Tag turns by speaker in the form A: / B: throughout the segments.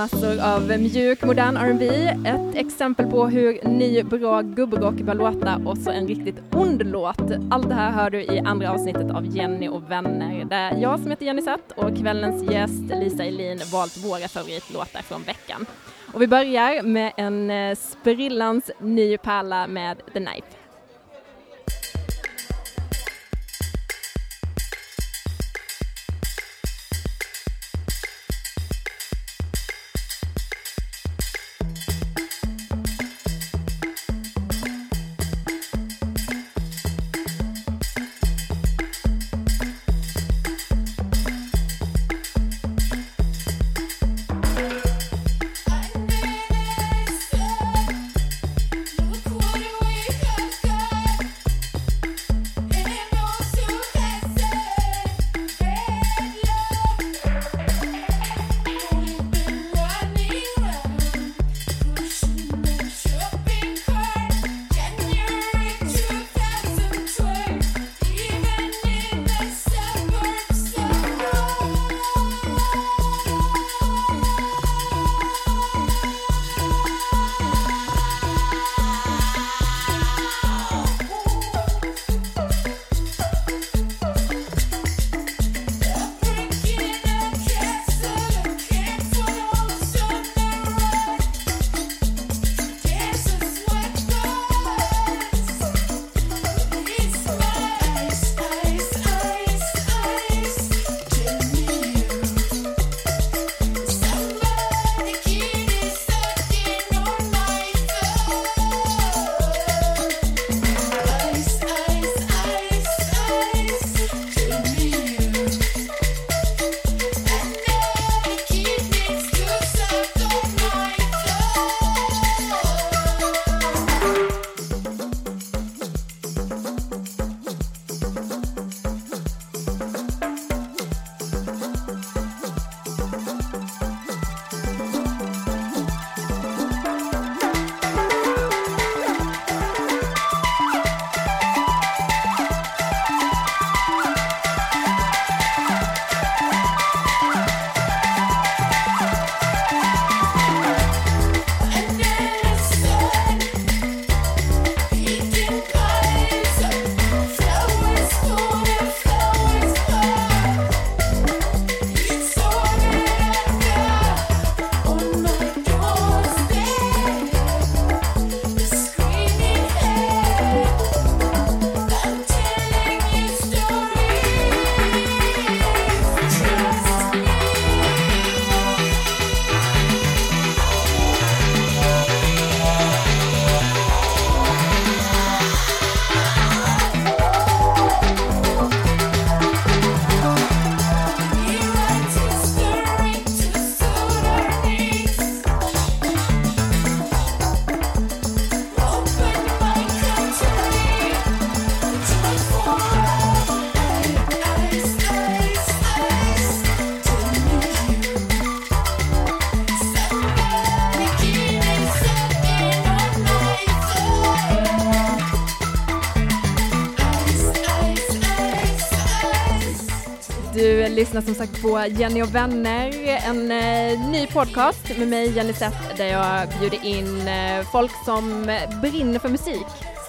A: Massor av mjuk modern R&B, ett exempel på hur ny bra gubbrock bör låta och så en riktigt ond låt. Allt det här hör du i andra avsnittet av Jenny och vänner där jag som heter Jenny Satt och kvällens gäst Lisa Elin valt våra favoritlåtar från veckan. Och vi börjar med en eh, sprillans ny pärla med The Knife. Lyssnar som sagt på Jenny och vänner, en eh, ny podcast med mig Jenny Seth där jag bjuder in eh, folk som brinner för musik.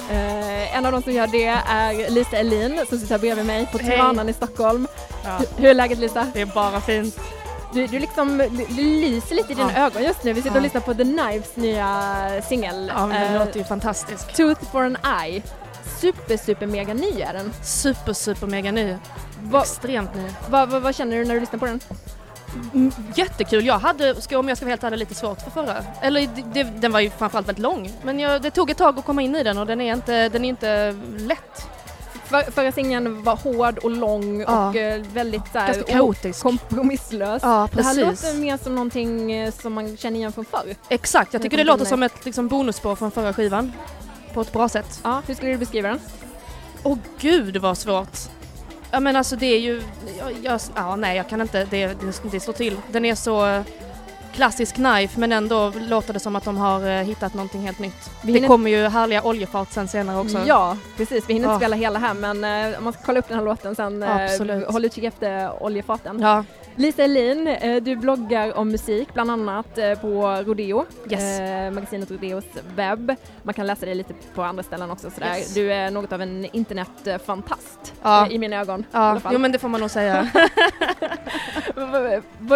A: Eh, en av dem som gör det är Lisa Elin som sitter här bredvid mig på. Tranan i Stockholm.
B: Ja,
A: Hur- är läget Lisa?
B: det är bara fint.
A: Du, du liksom du lyser lite i dina
B: Ja.
A: ögon just nu. Vi sitter och
B: Ja.
A: lyssnar på The Knives nya singel.
B: Ja, men den låter ju fantastisk.
A: Tooth for an eye. Super, super mega ny är den.
B: Super, super mega ny.
A: Va,
B: Extremt ny.
A: va, va, vad känner du när du lyssnar på den?
B: Mm, jättekul. Jag hade, ska, om jag ska vara helt ärlig, lite svårt för förra. Eller det, det, den var ju framförallt väldigt lång. Men jag, det tog ett tag att komma in i den och den är inte, den är inte lätt.
A: För, förra singeln var hård och lång
B: Ja.
A: och eh, väldigt så här,
B: Ganska kaotisk.
A: kompromisslös.
B: Ja,
A: Det här låter mer som någonting eh, som man känner igen från förr.
B: Exakt, jag tycker det
A: kommer
B: låter som ett liksom, bonusspår från förra skivan. På ett bra sätt.
A: Ja, hur skulle du beskriva den?
B: Åh gud vad svårt. Ja men alltså det är ju, jag, jag, ja nej jag kan inte, det, det, det står till. Den är så klassisk knife men ändå låter det som att de har eh, hittat någonting helt nytt.
A: Vi
B: Det
A: hinner-
B: kommer ju härliga oljefart sen senare också.
A: Ja, precis. Vi hinner inte spela hela här men eh, om man ska kolla upp den här låten sen, eh,
B: Absolut.
A: håll utkik efter oljefaten.
B: Ja,
C: Lisa Elin, eh, du bloggar om musik bland annat eh, på Rodeo,
B: Yes.
C: eh, magasinet Rodeos webb. Man kan läsa det lite på andra ställen också sådär.
B: Yes.
C: Du är något av en internetfantast
B: Ja.
C: i mina ögon.
B: Ja, jo men det får man nog säga.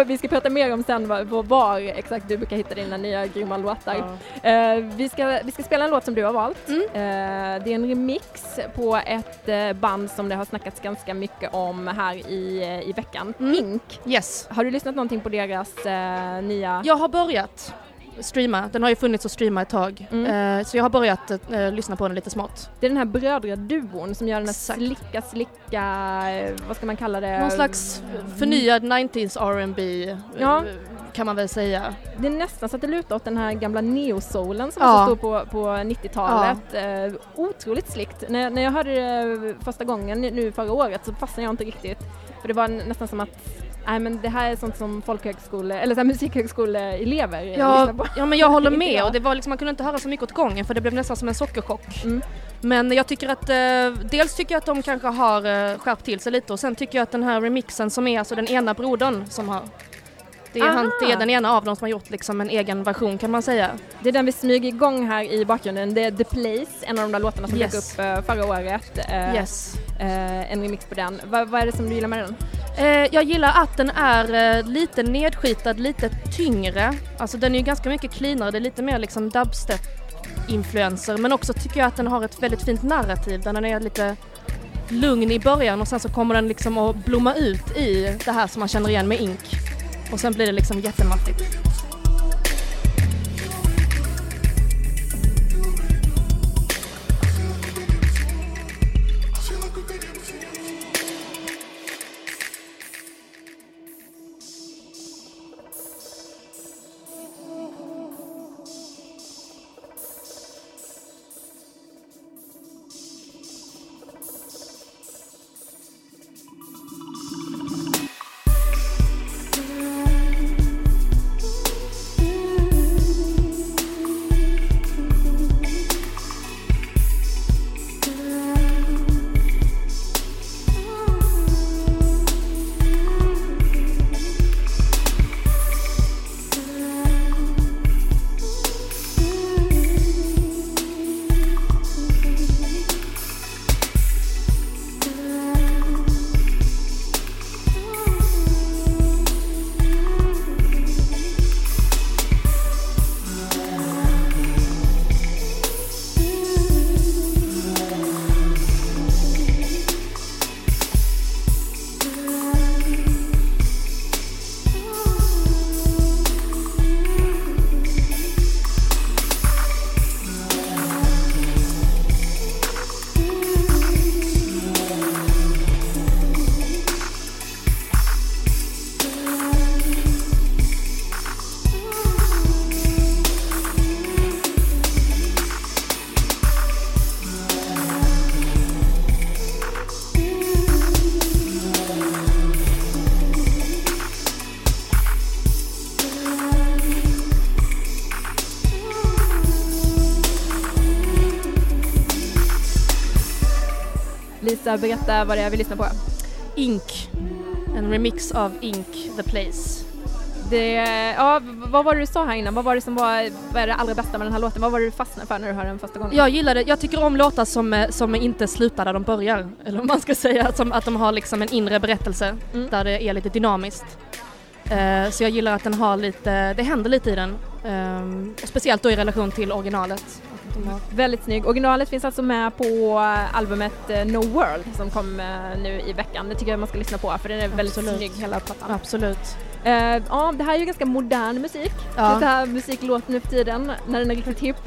C: Vi ska prata mer om sen var, var- exakt du brukar hitta dina nya grymma låtar.
B: Ja.
C: Eh, vi, ska, vi ska spela en låt som du har valt.
B: Mm.
C: Eh, det är en remix på ett band som det har snackats ganska mycket om här i, i veckan,
B: Mm.
C: Ink.
B: Yes.
C: Har du lyssnat någonting på deras eh, nya...
B: Jag har börjat streama, den har ju funnits att streama ett tag.
C: Mm.
B: Eh, så jag har börjat eh, lyssna på den lite smått.
C: Det är den här brödraduon som gör den här
B: Exakt.
C: slicka slicka, eh, vad ska man kalla det?
B: Någon slags förnyad 90s R&B eh,
C: Ja.
B: kan man väl säga.
C: Det är nästan så att det lutar åt den här gamla neosoulen som
B: Ja.
C: var så stor på, på 90-talet. Eh, otroligt slickt. När, när jag hörde det första gången nu förra året så fastnade jag inte riktigt. För det var nästan som att Nej men det här är sånt som folkhögskole, eller så här musikhögskoleelever
B: Ja,
C: på.
B: ja men jag håller med och det var liksom, man kunde inte höra så mycket åt gången för det blev nästan som en sockerchock.
C: Mm.
B: Men jag tycker att, eh, dels tycker jag att de kanske har eh, skärpt till sig lite och sen tycker jag att den här remixen som är alltså den ena brodern som har det är, han, det är den ena av dem som har gjort liksom en egen version kan man säga.
C: Det är den vi smyger igång här i bakgrunden. Det är The Place, en av de där låtarna som
B: Yes.
C: dök upp eh, förra året. Eh,
B: Yes.
C: eh, en remix på den. Va, vad är det som du gillar med den?
B: Jag gillar att den är lite nedskitad, lite tyngre. Alltså den är ju ganska mycket cleanare, det är lite mer liksom dubstep-influenser. Men också tycker jag att den har ett väldigt fint narrativ där den är lite lugn i början och sen så kommer den liksom att blomma ut i det här som man känner igen med Ink. Och sen blir det liksom jättemattigt.
C: Berätta vad det är vi lyssnar på.
B: Ink. En remix av Ink, The Place.
C: Det, ja, vad var det du sa här innan? Vad var det som var vad är det allra bästa med den här låten? Vad var det du fastnade för när du hörde den första gången?
B: Jag gillar det. Jag tycker om låtar som, eh, som inte slutar där de börjar. Eller vad man ska säga, som att de har liksom en inre berättelse
C: Mm.
B: där det är lite dynamiskt. Eh, så jag gillar att den har lite, det händer lite i den. Och speciellt då i relation till originalet. Har,
C: Väldigt snygg. Originalet finns alltså med på eh, albumet eh, No World som kom eh, nu i veckan. Det tycker jag man ska lyssna på för den är väldigt
B: Absolut.
C: snygg hela plattan.
B: absolut.
C: Eh, ja, det här är ju ganska modern musik.
B: Ja.
C: Lite här musik låter nu för tiden när den är riktigt hipp.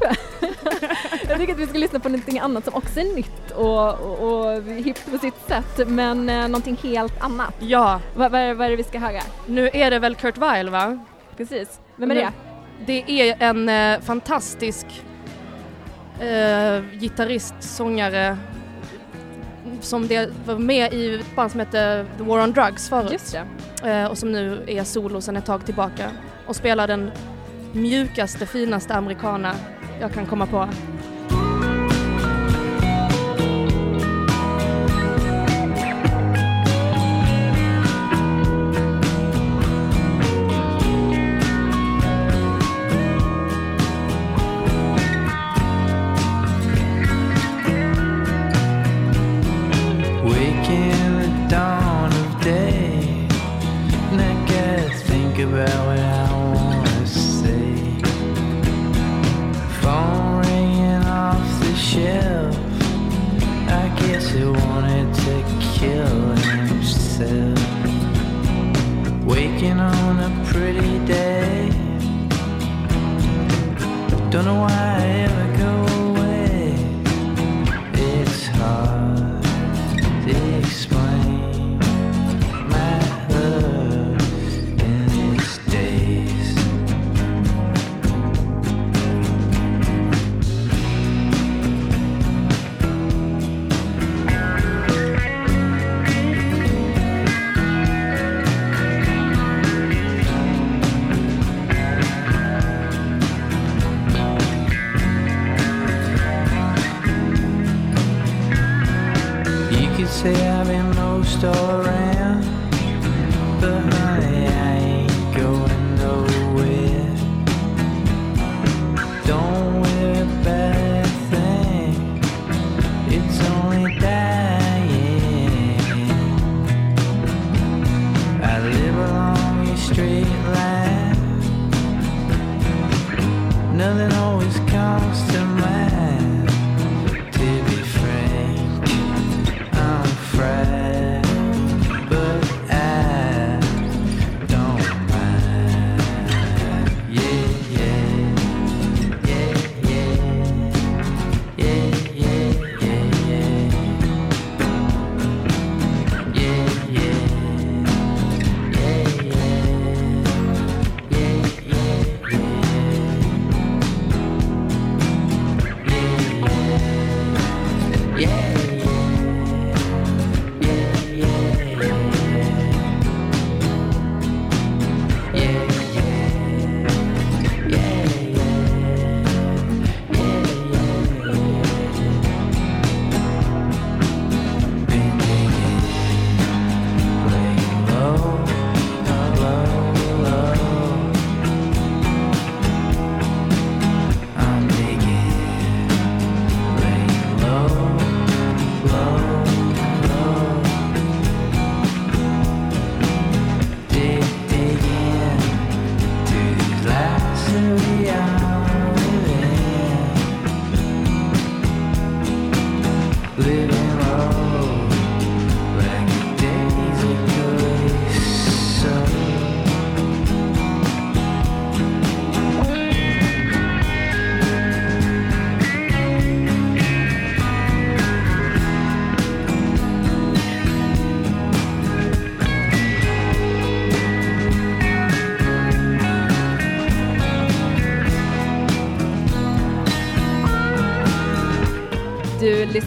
C: jag tycker att vi ska lyssna på någonting annat som också är nytt och, och, och hippt på sitt sätt men eh, någonting helt annat.
B: Ja,
C: Vad, är, vad är det vi ska höra?
B: nu är det väl Kurt Weill va?
C: Precis. Vem är det?
B: Det är en eh, fantastisk eh, gitarrist, sångare som det var med i ett band som hette The War on Drugs förut. Eh, och som nu är solo sedan ett tag tillbaka och spelar den mjukaste, finaste americana jag kan komma på.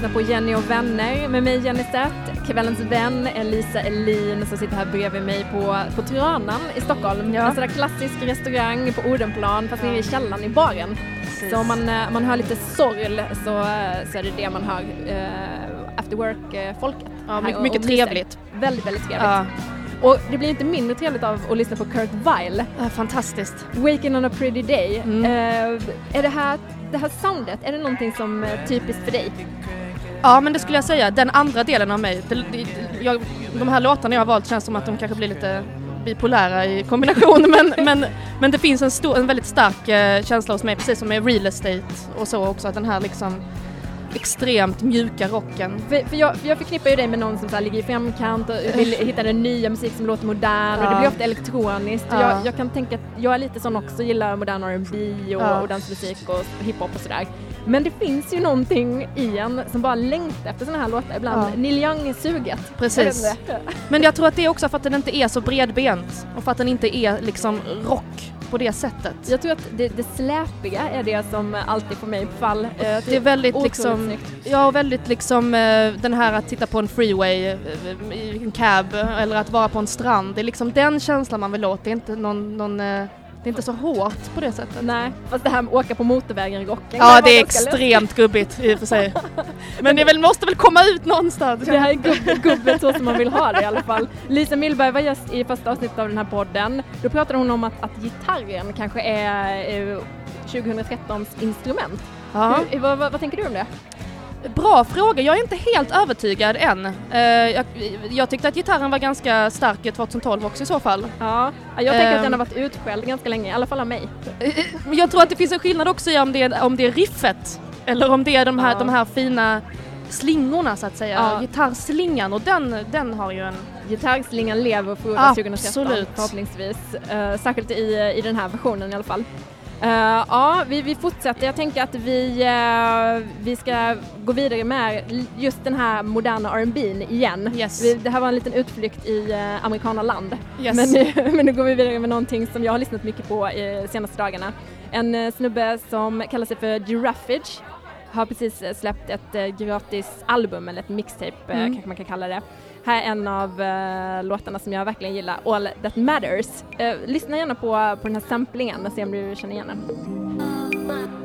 C: Lyssnar på Jenny och vänner med mig Jenny Stett, kvällens vän Elisa Elin som sitter här bredvid mig på, på Tranan i Stockholm.
B: Ja.
C: En sån där klassisk restaurang på Odenplan fast nere i källaren i baren. Så om man, eh, man hör lite sorl så, eh, så är det det man hör uh, after work-folket.
B: Ja, mycket, mycket trevligt.
C: Väldigt, väldigt trevligt.
B: Ja,
C: Och det blir inte mindre trevligt av att lyssna på Kurt Weill.
B: ja, fantastiskt.
C: Waking on a pretty day.
B: Mm.
C: Eh, är det här, det här soundet, är det någonting som är typiskt för dig?
B: Ja men det skulle jag säga, den andra delen av mig. Det, det, jag, de här låtarna jag har valt känns som att de kanske blir lite bipolära i kombination men, men, men det finns en, stor, en väldigt stark eh, känsla hos mig precis som med real estate och så också att den här liksom extremt mjuka rocken.
C: För, för, jag, för jag förknippar ju dig med någon som så ligger i framkant och vill hitta den nya musik som låter modern och det
B: Ja.
C: blir ofta elektroniskt.
B: Ja.
C: Jag, jag kan tänka att jag är lite sån också, gillar modern R&B och,
B: Ja.
C: och dansmusik och hiphop och sådär. Men det finns ju någonting i en som bara längtar efter såna här låtar ibland.
B: Ja.
C: Neil Young-suget.
B: Precis.
C: Jag.
B: Men jag tror att det är också för att den inte är så bredbent och för att den inte är liksom rock på det sättet.
C: Jag tror att det, det släpiga är det som alltid får mig på fall. Eh,
B: Det är väldigt liksom,
C: snyggt.
B: ja väldigt liksom eh, den här att titta på en freeway eh, i en cab eller att vara på en strand. Det är liksom den känslan man vill åt. Det är inte någon, någon det är inte så hårt på det sättet.
C: Nej, fast det här med att åka på motorvägen-rocken.
B: Ja,
C: kan
B: det är extremt gubbigt i och för sig. Men det väl, måste väl komma ut någonstans.
C: Det här är gubb, gubbet så som man vill ha det i alla fall. Lisa Millberg var gäst i första avsnittet av den här podden. Då pratade hon om att, att gitarren kanske är eh, 2013s instrument.
B: Ja.
C: Hur, vad, vad, vad tänker du om det?
B: Bra fråga, jag är inte helt övertygad än. Uh, jag, jag, tyckte att gitarren var ganska stark 2012 också i så fall.
C: Ja, jag tänker um, att den har varit utskälld ganska länge, i alla fall av mig.
B: Jag tror att det finns en skillnad också i om det är, om det är riffet eller om det är de här, ja. de här fina slingorna så att säga, ja. gitarrslingan och den, den har ju en...
C: Gitarrslingan lever och frodas 2013 förhoppningsvis, särskilt i, i den här versionen i alla fall. Uh, ja, vi, vi fortsätter. Jag tänker att vi, uh, vi ska gå vidare med just den här moderna R&B igen.
B: Yes.
C: Vi, det här var en liten utflykt i uh, amerikanaland. Yes. Men, nu, men nu går vi vidare med någonting som jag har lyssnat mycket på de senaste dagarna. En uh, snubbe som kallar sig för Giraffage har precis släppt ett gratis album, eller ett mixtape mm. kanske man kan kalla det. Här är en av uh, låtarna som jag verkligen gillar, All That Matters. Uh, lyssna gärna på, på den här samplingen och se om du känner igen den.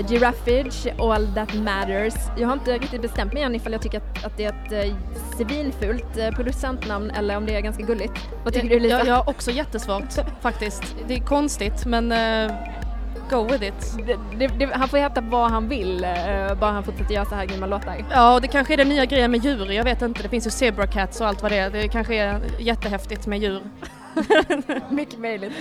C: Giraffage, All That Matters. Jag har inte riktigt bestämt mig än ifall jag tycker att, att det är ett eh, civilfult eh, producentnamn eller om det är ganska gulligt. Vad tycker
B: jag,
C: du Lisa?
B: Jag, jag har också jättesvårt faktiskt. Det är konstigt men uh, go with it.
C: Det, det, han får heta vad han vill, uh, bara han fortsätter göra så här grymma låtar.
B: Ja, och det kanske är den nya grejen med djur. Jag vet inte, det finns ju zebra cats och allt vad det är. Det kanske är jättehäftigt med djur.
C: Mycket möjligt.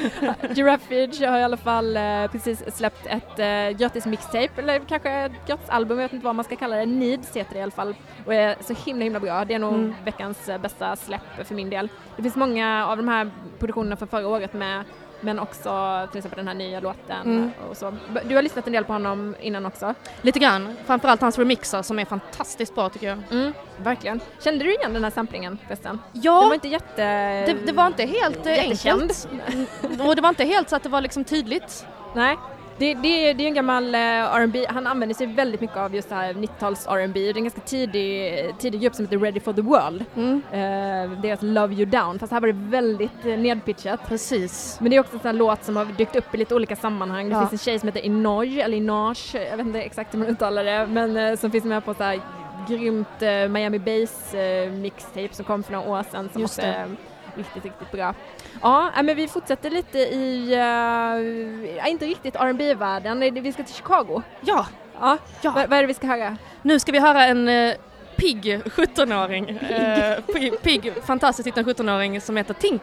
C: Giraffage har i alla fall eh, precis släppt ett eh, gratis mixtape, eller kanske ett gratis album, jag vet inte vad man ska kalla det. Needs heter det i alla fall och är så himla himla bra. Det är nog mm. veckans eh, bästa släpp för min del. Det finns många av de här produktionerna från förra året med Men också till exempel den här nya låten
D: Mm.
C: och så. Du har lyssnat en del på honom innan också?
D: Lite grann, framförallt hans remixer som är fantastiskt bra tycker jag.
C: Mm, verkligen. Kände du igen den här samplingen förresten?
D: Ja,
C: Den var inte jätte...
D: det, det var inte helt eh, enkelt. Mm, Och det var inte helt så att det var liksom tydligt.
C: Nej. Det, det, det är en gammal eh, R&B. han använder sig väldigt mycket av just det här 90-tals R&B. Det är en ganska tidig, tidig grupp som heter Ready for the World.
D: Mm.
C: Eh, deras Love You Down, fast här var det väldigt eh, nedpitchat.
D: Precis.
C: Men det är också en sån här låt som har dykt upp i lite olika sammanhang. Det
D: Ja.
C: finns en tjej som heter Inoy, eller Inage, jag vet inte exakt hur man uttalar det, men eh, som finns med på så här grymt Miami Bass mixtape som kom för några år sedan som
D: Just
C: också är riktigt, riktigt bra. Ja, äh, men vi fortsätter lite i, uh, inte riktigt R&B världen vi ska till Chicago.
D: Ja,
C: Ja,
D: ja.
C: vad, är det vi ska höra?
D: Nu ska vi höra en eh, pigg 17-åring. Eh, pigg, pigg, fantastisk liten 17-åring som heter Tink.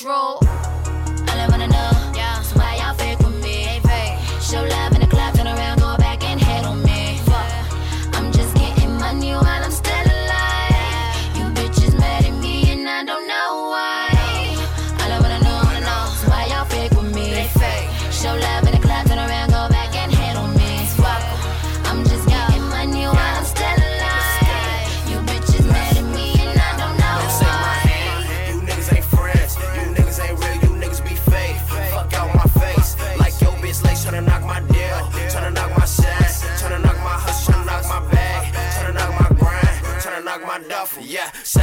E: Control.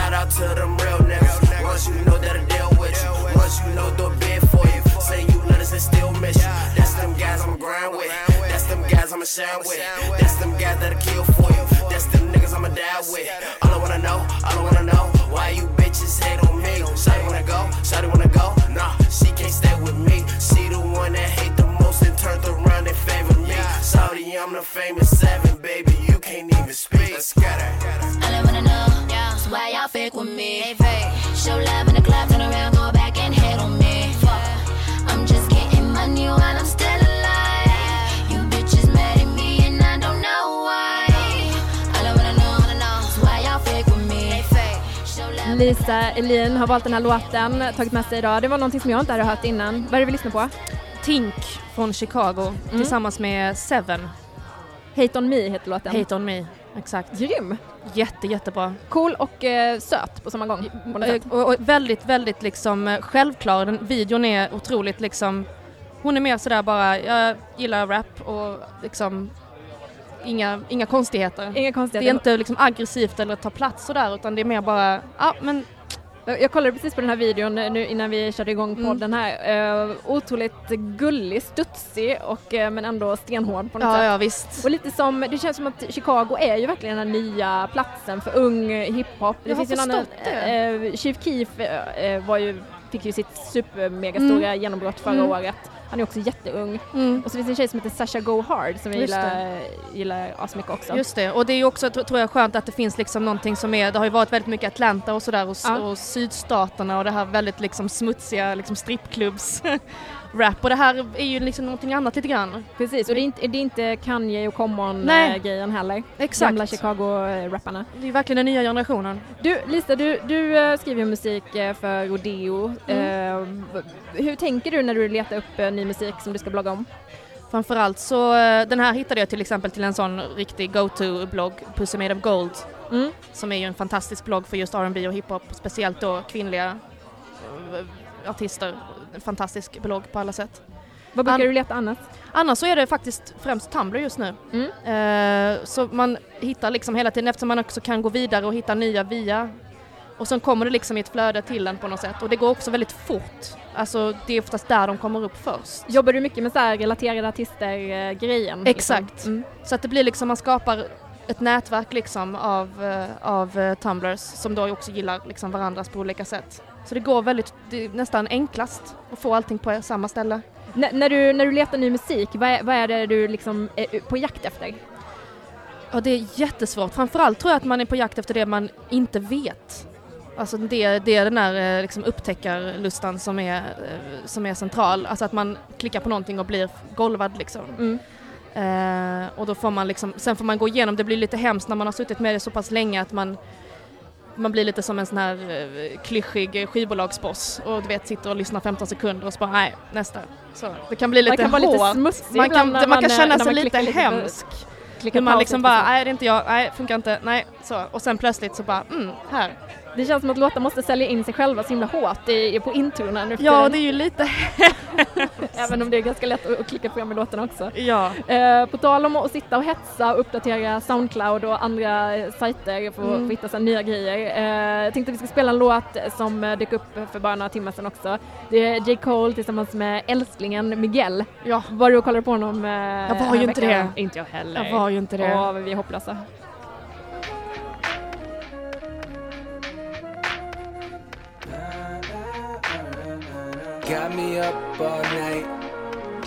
E: Shout out to them real niggas. Once you know that'll deal with you. Once you know they'll bid for you. Say you letters and still miss you. That's them guys I'ma grind with. That's them guys I'ma shine with. That's them guys that'll kill for you. That's them niggas I'ma die with. All I wanna know, all I wanna know, why you bitches hate on me? Shawty wanna go, Shawty wanna go, nah, she can't stay with me. She the one that hate the most and turned around and favor me. Shawty, I'm the famous seven, baby,
C: Lisa Elin har valt den här låten, tagit med sig idag. Det var någonting som jag inte hade hört innan. Vad är det vi lyssnar på?
D: Tink från Chicago tillsammans med Seven.
C: Hate on me heter låten.
D: Hate on me. Exakt.
C: Grym!
D: Jätte, jättebra.
C: Cool och eh, söt på samma gång. på.
D: Eh, Och, och väldigt, väldigt liksom eh, självklar. Den, videon är otroligt liksom, hon är mer sådär bara, jag gillar rap och liksom inga, inga konstigheter.
C: Inga
D: Det är
C: konstigheter.
D: inte liksom aggressivt eller ta plats sådär utan det är mer bara, ja men
C: Jag kollade precis på den här videon eh, nu innan vi körde igång
D: Mm.
C: podden här. Uh, otroligt gullig, studsig och eh, men ändå stenhård på något
D: ja,
C: sätt.
D: ja visst.
C: Och lite som, det känns som att Chicago är ju verkligen den här nya platsen för ung hiphop.
D: Jag har
C: ju en annan,
D: förstått det.
C: eh, Chief Keef eh, var ju, fick ju sitt supermegastora genombrott förra
D: Mm.
C: året. Han är också jätteung.
D: Mm.
C: Och så finns det en tjej som heter Sasha Go Hard som jag
D: Just
C: gillar, gillar asmycket också.
D: Just det, och det är ju också tro- tror jag skönt att det finns liksom någonting som är, det har ju varit väldigt mycket Atlanta och sådär och,
C: Ja.
D: och sydstaterna och det här väldigt liksom smutsiga liksom strippklubbs
B: rap och det här är ju liksom någonting annat lite grann.
C: Precis, och det är inte, det är inte Kanye och. Common-grejen heller.
B: Exakt.
C: Gamla Chicago-rapparna.
B: Det är verkligen den nya generationen.
C: Du, Lisa, du, du eh, skriver ju musik eh, för Rodeo.
B: Mm.
C: Eh, v- hur tänker du när du letar upp eh, ny musik som du ska blogga om?
B: Framförallt så, eh, den här hittade jag till exempel till en sån riktig go-to-blogg, Pussy Made of Gold,
C: Mm.
B: som är ju en fantastisk blogg för just R&B och hiphop, speciellt då kvinnliga eh, artister. Fantastisk blogg på alla sätt.
C: Vad brukar
B: An-
C: du leta annars?
B: Annars så är det faktiskt främst Tumblr just nu.
C: Mm.
B: Eh, så man hittar liksom hela tiden eftersom man också kan gå vidare och hitta nya via och sen kommer det liksom i ett flöde till en på något sätt och det går också väldigt fort. Alltså det är oftast där de kommer upp först.
C: Jobbar du mycket med så här relaterade artister-grejen?
B: Exakt.
C: Mm.
B: Så att det blir liksom, man skapar ett nätverk liksom av, eh, av eh, tumblers som då också gillar liksom varandras på olika sätt. Så det går väldigt, det är nästan enklast att få allting på samma ställe.
C: N- när, du, när du letar ny musik, vad är, vad är det du liksom är på jakt efter?
B: Ja, det är jättesvårt. Framförallt tror jag att man är på jakt efter det man inte vet. Alltså det, det är den där eh, liksom upptäckarlustan som är, eh, som är central. Alltså att man klickar på någonting och blir golvad liksom.
C: Mm.
B: Eh, och då får man liksom, sen får man gå igenom, det blir lite hemskt när man har suttit med det så pass länge att man man blir lite som en sån här eh, klyschig skivbolagsboss och du vet sitter och lyssnar 15 sekunder och så bara nej, nästa. Så det kan bli lite
C: man kan lite
B: hårt.
C: smutsig
B: man kan,
C: ibland när
B: man kan
C: eh,
B: känna sig
C: man
B: lite hemsk.
C: klickar
B: Hur man liksom
C: lite
B: bara, nej det är inte jag, nej funkar inte, nej så. Och sen plötsligt så bara, mm, här.
C: Det känns som att låtar måste sälja in sig själva så himla hårt i, på introna nu
B: Ja det är ju lite,
C: Även om det är ganska lätt att, att klicka fram i låtarna också.
B: ja.
C: Eh, på tal om att sitta och hetsa och uppdatera Soundcloud och andra eh, sajter för att
B: Mm.
C: få hitta så nya grejer. Eh, jag tänkte att vi ska spela en låt som eh, dök upp för bara några timmar sedan också. Det är J. Cole tillsammans med älsklingen Miguel.
B: Ja,
C: Var du och kollade på honom? Eh,
B: Jag var ju inte
C: veckan?
B: det.
C: Inte jag heller.
B: jag var ju inte det.
C: Åh, vi är hopplösa.
F: Got me up all night.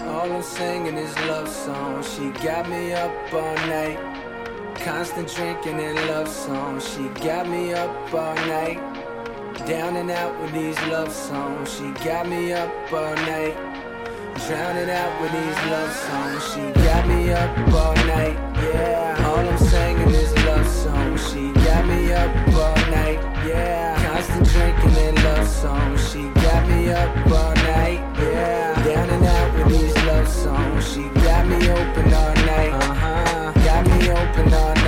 F: All I'm singing is love songs. She got me up all night. Constant drinking and love songs. She got me up all night. Down and out with these love songs. She got me up all night. Drowning out with these love songs. She got me up all night. Yeah. All I'm singing is love songs. She got me up all night. Yeah. Constant drinking and love songs. She got up all night. Yeah. Down and out with these love songs. She got me open all night. Uh huh. Got me open all night.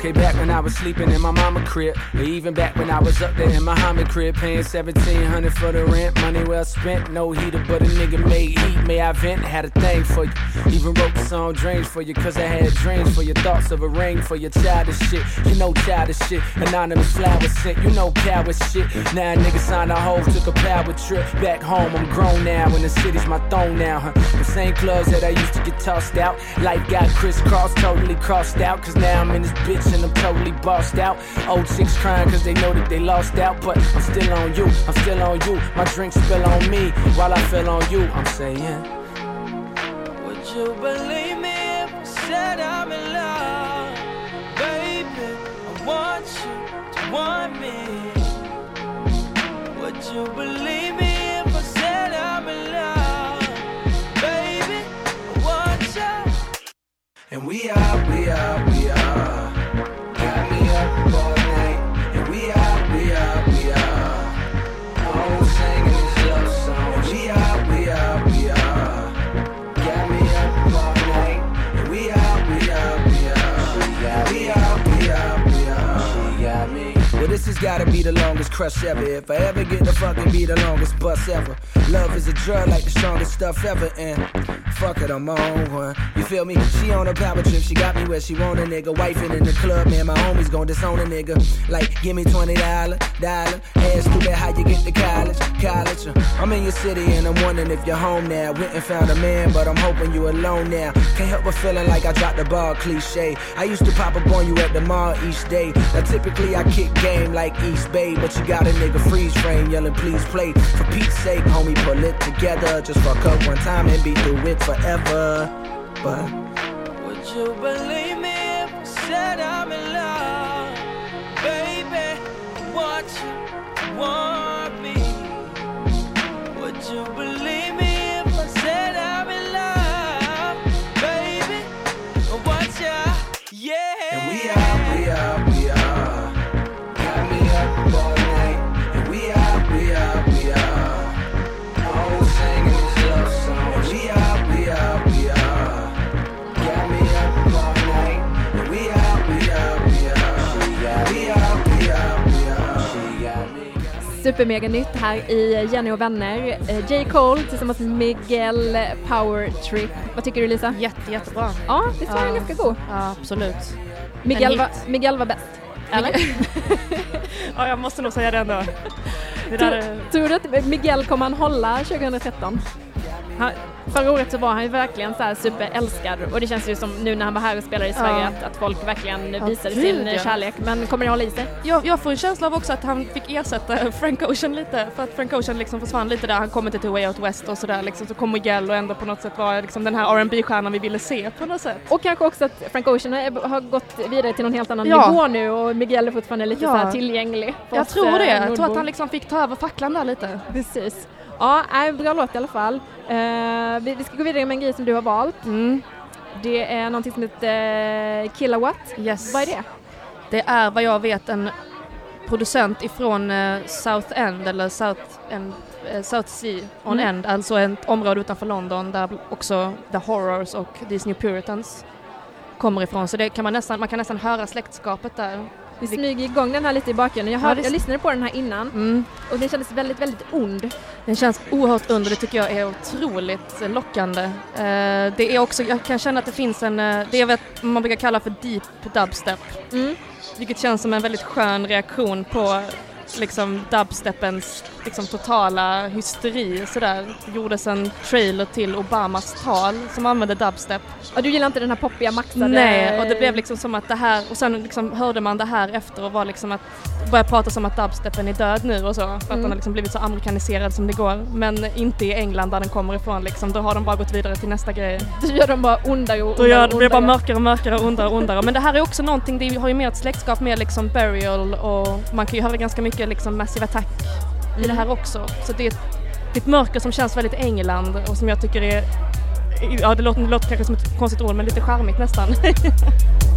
F: Okay, back when I was sleeping in my mama crib, or even back when I was up there in my Muhammad crib, paying seventeen hundred for the rent, money well spent, no heater, but a nigga made heat. May I vent? Had a thing for you. Even wrote the song Dreams for you, cause I had dreams for your thoughts of a ring for your childish shit. You know childish shit. Anonymous flowers sent, you know coward shit. Now niggas signed a hoe, took a power trip. Back home, I'm grown now, and the city's my throne now, huh? The same clubs that I used to get tossed out. Life got crisscrossed, totally crossed out, cause now I'm in this bitch and I'm totally bossed out. Old chicks crying cause they know that they lost out, but I'm still on you, I'm still on you. My drink spill on me while I feel on you. I'm saying, Would you believe me if I said I'm in love? Baby, I want you to want me. Would you believe me if I said I'm in love? Baby, I want you. And we are, we are, we are. This has gotta be the longest crush ever. If I ever get to fucking be the longest bus ever. Love is a drug like the strongest stuff ever. And fuck it, I'm on one. You feel me? She on a power trip. She got me where she want a nigga. Wifing in the club, man. My homies gon' disown a nigga. Like, give me $20, dollar. Ask stupid how you get to college. College. uh, I'm in your city and I'm wondering if you're home now. Went and found a man, but I'm hoping you alone now. Can't help but feeling like I dropped the ball cliche. I used to pop up on you at the mall each day. Now typically I kick game like East Bay, but you got a nigga freeze frame yelling please play. For Pete's sake, homie, pull it together. Just fuck up one time and be through it forever. But would you believe me if I said I'm in love? Baby, want you want
C: supermega nytt här i Jenny och vänner. Eh, J. Cole tillsammans med Miguel Power Trip. Vad tycker du Lisa?
B: Jätte, jättebra.
C: Ja, visst var
B: Ja.
C: ganska god?
B: Ja, absolut.
C: Miguel
B: hit.
C: Miguel var bäst. Eller?
B: Ja, jag måste nog säga det ändå. Det där är...
C: Tror du att Miguel kommer han hålla 2013? Han, förra året så var han ju verkligen så här superälskad och det känns ju som nu när han var här och spelade i Sverige
B: Ja.
C: att, att folk verkligen
B: Ja,
C: visade
B: gud,
C: sin
B: ja.
C: kärlek. Men kommer det hålla i sig?
B: jag, jag får en känsla av också att han fick ersätta Frank Ocean lite för att Frank Ocean liksom försvann lite där. Han kom inte till Way Out West och sådär liksom. Så kom Miguel och ändå på något sätt var liksom den här rb stjärnan vi ville se på något sätt.
C: Och kanske också att Frank Ocean har gått vidare till någon helt annan nivå nu och Miguel är fortfarande lite så tillgänglig.
B: Jag tror
C: eh,
B: det. Jag tror att han liksom fick ta över facklan där lite.
C: Precis. Ja, äh, bra låt i alla fall. Eh, vi, vi ska gå vidare med en grej som du har valt.
B: Mm.
C: Det är någonting som heter uh, Kilowatt.
B: Yes.
C: Vad är det?
B: Det är vad jag vet en producent ifrån eh, South End eller South, End, eh, South Sea on
C: Mm.
B: End, alltså ett område utanför London där också The Horrors och These New Puritans kommer ifrån. Så det kan man, nästan, man kan nästan höra släktskapet där.
C: Vi smyger igång den här lite i bakgrunden. Jag,
B: Ja,
C: hör, jag lyssnade på den här innan
B: Mm.
C: och den kändes väldigt, väldigt ond.
B: Den känns oerhört under, det tycker jag är otroligt lockande. Eh, det är också, jag kan känna att det finns en, eh, det är vad man brukar kalla för deep dubstep.
C: Mm.
B: Vilket känns som en väldigt skön reaktion på liksom dubstepens liksom, totala hysteri. Sådär. Det gjordes en trailer till Obamas tal som använde dubstep.
C: Ja, du gillar inte den här poppiga maxade...
B: Nej, och det blev liksom som att det här, och sen liksom hörde man det här efter och var liksom att, började prata som att dubstepen är död nu och så, för att
C: Mm.
B: den har liksom blivit så amerikaniserad som det går. Men inte i England där den kommer ifrån liksom, då har de bara gått vidare till nästa grej.
C: Då gör de bara ondare och
B: Då
C: ondare
B: gör
C: och
B: det blir bara mörkare och mörkare och ondare och ondare. Men det här är också någonting, det har ju mer ett släktskap med liksom Burial och man kan ju höra ganska mycket liksom Massive Attack i det här också. Så det är, ett, det är ett mörker som känns väldigt England och som jag tycker är, ja det låter, det låter kanske som ett konstigt ord men lite charmigt nästan.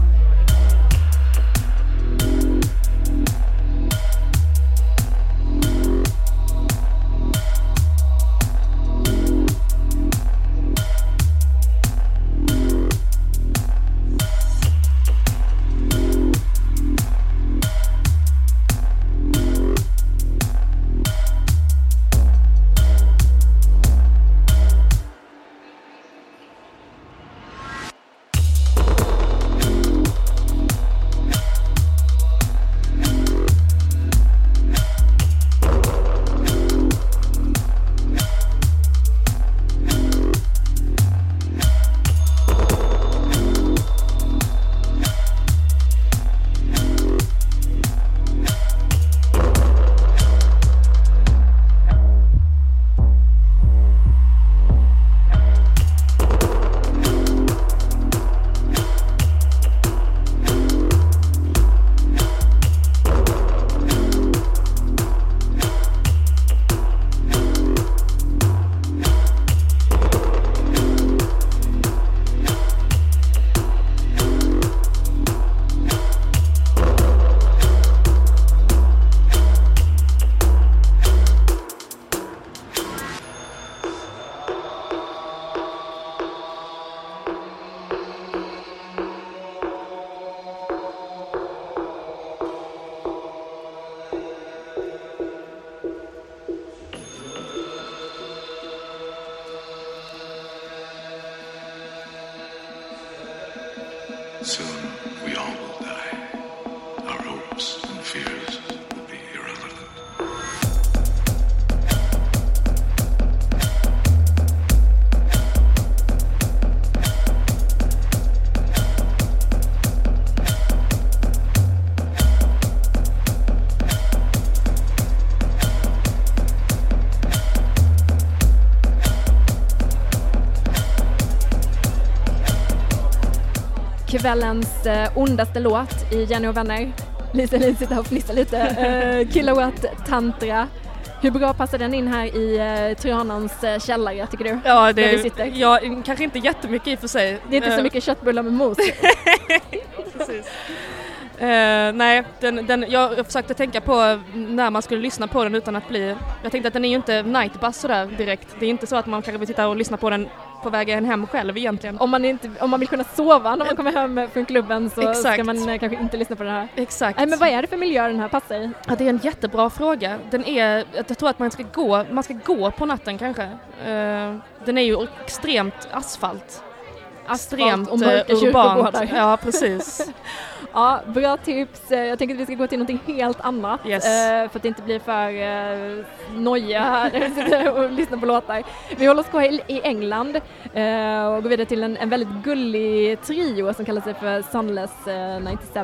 C: Kvällens eh, ondaste låt i Jenny och vänner. Lisa Lin sitter och fnissar lite. Eh, Kilowatt Tantra. Hur bra passar den in här i eh, Trianons eh, källare tycker du?
B: ja,
C: vi sitter.
B: ja, kanske inte jättemycket i och för sig.
C: Det är inte så
B: Eh,
C: mycket köttbullar med mos.
B: Eh, nej, den, den, jag, jag försökte tänka på när man skulle lyssna på den utan att bli... Jag tänkte att den är ju inte nightbus sådär direkt. Det är inte så att man kanske vill sitta och lyssna på den på vägen hem själv egentligen.
G: Om man, inte, om man vill kunna sova när man kommer hem från klubben så ska
B: Exakt.
G: man eh, kanske inte lyssna på det här.
B: Exakt.
G: Nej men vad är det för miljö den här passar i?
B: Ja, det är en jättebra fråga. Den är, jag tror att man ska gå, man ska gå på natten kanske. Eh, den är ju extremt asfalt. Extremt
G: och mörka
B: eh, urbant.
G: kyrkogårdar.
B: Ja, precis.
G: Ja, bra tips. Eh, Jag tänker att vi ska gå till någonting helt annat
B: Yes.
G: eh, för att det inte blir för eh, nojiga här när vi sitter och lyssnar på låtar. Vi håller oss kvar i i England och går vidare till en, en väldigt gullig trio som kallar sig för Sunless eh, 97.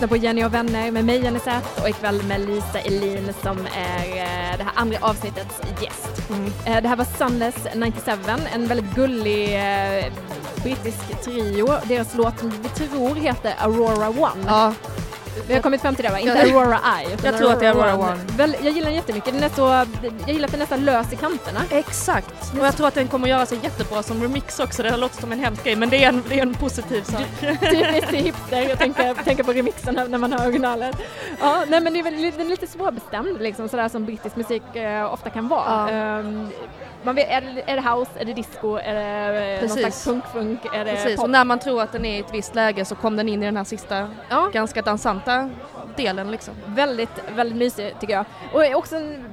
G: Lyssnar på Jenny och vänner med mig Jenny Zet och ikväll med Lisa Elin som är eh, det här andra avsnittets gäst.
B: Mm.
G: Eh, Det här var Sunless 97, en väldigt gullig eh,
C: brittisk trio. Deras låt vi tror heter Aurora One.
B: Ja,
C: Vi har kommit fram till det va? Inte Aurora Eye.
B: Jag tror att det är Aurora One.
C: Väl, jag gillar den jättemycket. Den är så, jag gillar att den är nästan lös i kanterna.
B: exakt. Och jag tror att den kommer att göra sig jättebra som remix också. Det har låtit som en hemsk grej, men det är en, det är en positiv sak.
C: Typiskt hipster, jag tänker, tänker på remixen när man hör originalet. Ja, nej men det är, väl, den är lite svårbestämd liksom, sådär som brittisk musik eh, ofta kan vara.
B: Ja.
C: Ehm, man vet, är, det, är det house, är det disco, är det eh, någon
B: Precis.
C: slags punkfunk, är det
B: Precis,
C: pop?
B: och när man tror att den är i ett visst läge så kom den in i den här sista
C: Ja,
B: ganska dansanta delen liksom.
C: väldigt, väldigt mysig tycker jag. Och också en,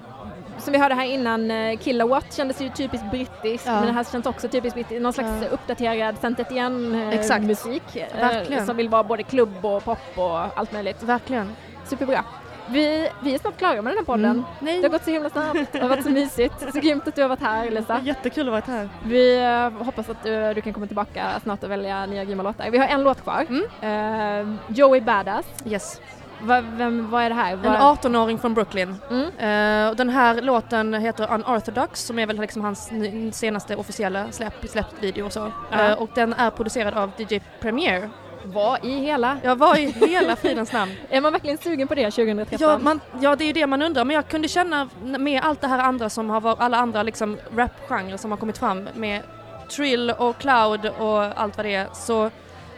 C: som vi hörde här innan, eh, Kilowatt kändes ju typiskt brittiskt,
B: Ja.
C: men det här känns också typiskt brittiskt, någon slags
B: Ja.
C: uppdaterad Centet igen eh, eh,
B: Verkligen.
C: som vill vara både klubb och pop och allt möjligt.
B: Verkligen.
C: Superbra. Vi, vi är snart klara med den här podden.
B: Mm. Nej.
C: Det har gått så himla snabbt, det har varit så mysigt. Så grymt att du har varit här Lisa.
B: Jättekul att vara här.
C: Vi hoppas att du, du kan komma tillbaka snart och välja nya grymma låtar. Vi har en låt kvar. Eh, Joey Badass.
B: Yes.
C: Va, vem, vad är det här?
B: En
C: Vad-
B: 18-åring från Brooklyn.
C: Mm.
B: Och den här låten heter Unorthodox som är väl liksom hans senaste officiella släpp, släppt video och så.
C: Ja.
B: Eh, och den är producerad av DJ Premier.
C: Vad i hela?
B: Jag var i hela fridens namn.
C: Är man verkligen sugen på det 2013?
B: Ja, man, ja, det är ju det man undrar. Men jag kunde känna med allt det här andra som har varit, alla andra liksom rap-genrer som har kommit fram med Trill och Cloud och allt vad det är så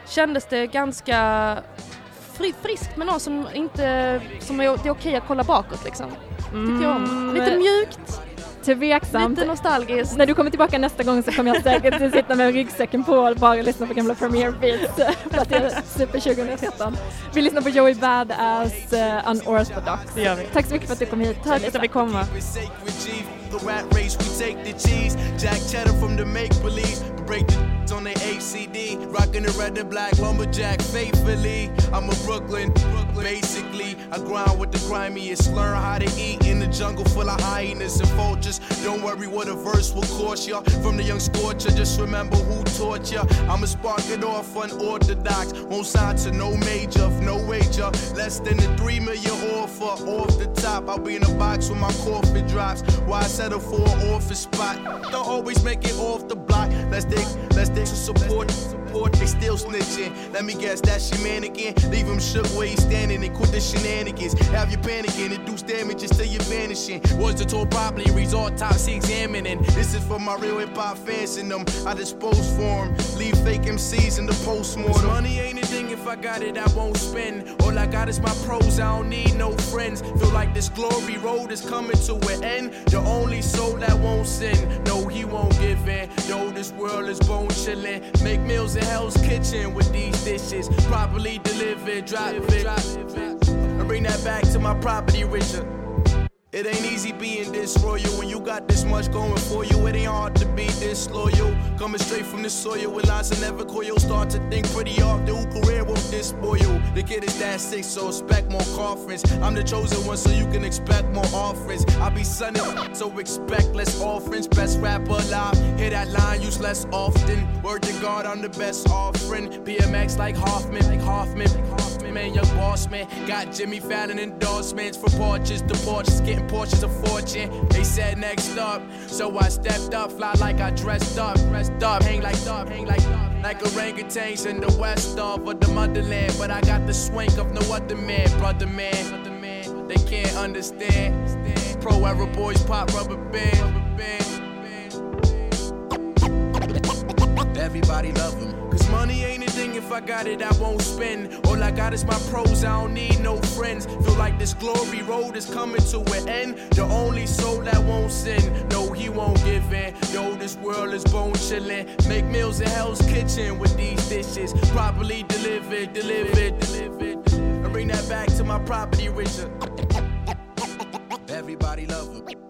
B: kändes det ganska friskt med någon som inte, som är, det är okej att kolla bakåt liksom. Tycker jag om.
C: Mm,
B: Lite mjukt,
C: Tveksamt.
B: lite nostalgiskt.
C: När du kommer tillbaka nästa gång så kommer jag säkert att sitta med ryggsäcken på och bara lyssna på gamla Premiere Beats för att det är super 2013. Vi lyssnar på Joey Badass uh, Unorthodox.
B: Det gör vi.
C: Tack så mycket för att du kom hit.
B: Tack för att fick komma.
H: The rat race, we take the cheese. Jack cheddar from the make believe. Break the on the HCD. Rocking the red and black lumberjack faithfully. I'm a Brooklyn, Brooklyn. Basically, I grind with the grimiest. Learn how to eat in the jungle full of hyenas and vultures. Don't worry what a verse will cost ya. From the young scorcher, just remember who taught ya. I'ma spark it off unorthodox. Won't sign to no major, no wager. Less than the three million offer off the top. I'll be in a box when my coffin drops. Why settle for an office spot? Don't always make it off the block. Let's dig, let's dig to support. They still snitching. Let me guess, that's your man again. Leave him shook where he's standing and quit the shenanigans. Have you panicking, induce damages till you're vanishing. Was the tour properly resort autopsy examining? This is for my real hip hop fans and them. I dispose for 'em. Leave fake MCs in the postmortem. Money ain't a thing if I got it, I won't spend. All I got is my pros, I don't need no friends. Feel like this glory road is coming to an end. The only soul that won't sin, no, he won't give in. Yo, this world is bone chillin'. Make meals in Hell's Kitchen with these dishes. Properly delivered, drop it, drop it. Bring that back to my property, Richard. It ain't easy being this royal when you got this much going for you. It ain't hard to be this loyal. Coming straight from the soil with lines that never coil. Start to think pretty often who career won't spoil. The kid is that sick, so expect more conference. I'm the chosen one, so you can expect more offerings. I be sunny, so expect less offerings. Best rapper alive. Hear that line used less often. Word to God, I'm the best offering. BMX like Hoffman, like Hoffman, like Hoffman, man, young boss man. Got Jimmy Fallon endorsements for porches to porches, getting porches of fortune. They said next up, so I stepped up, fly like I dressed up, dressed up, hang like up, hang like up. Like orangutans in the west of the motherland, but I got the swank of no other man, brother man. They can't understand. Pro era boys pop rubber band. Everybody love him. Cause money ain't a thing if I got it, I won't spend. All I got is my pros, I don't need no friends. Feel like this glory road is coming to an end. The only soul that won't sin, no, he won't give in. Yo, this world is bone chillin'. Make meals in Hell's Kitchen with these dishes. Properly delivered, delivered, delivered. I bring that back to my property, Richard. Everybody love him.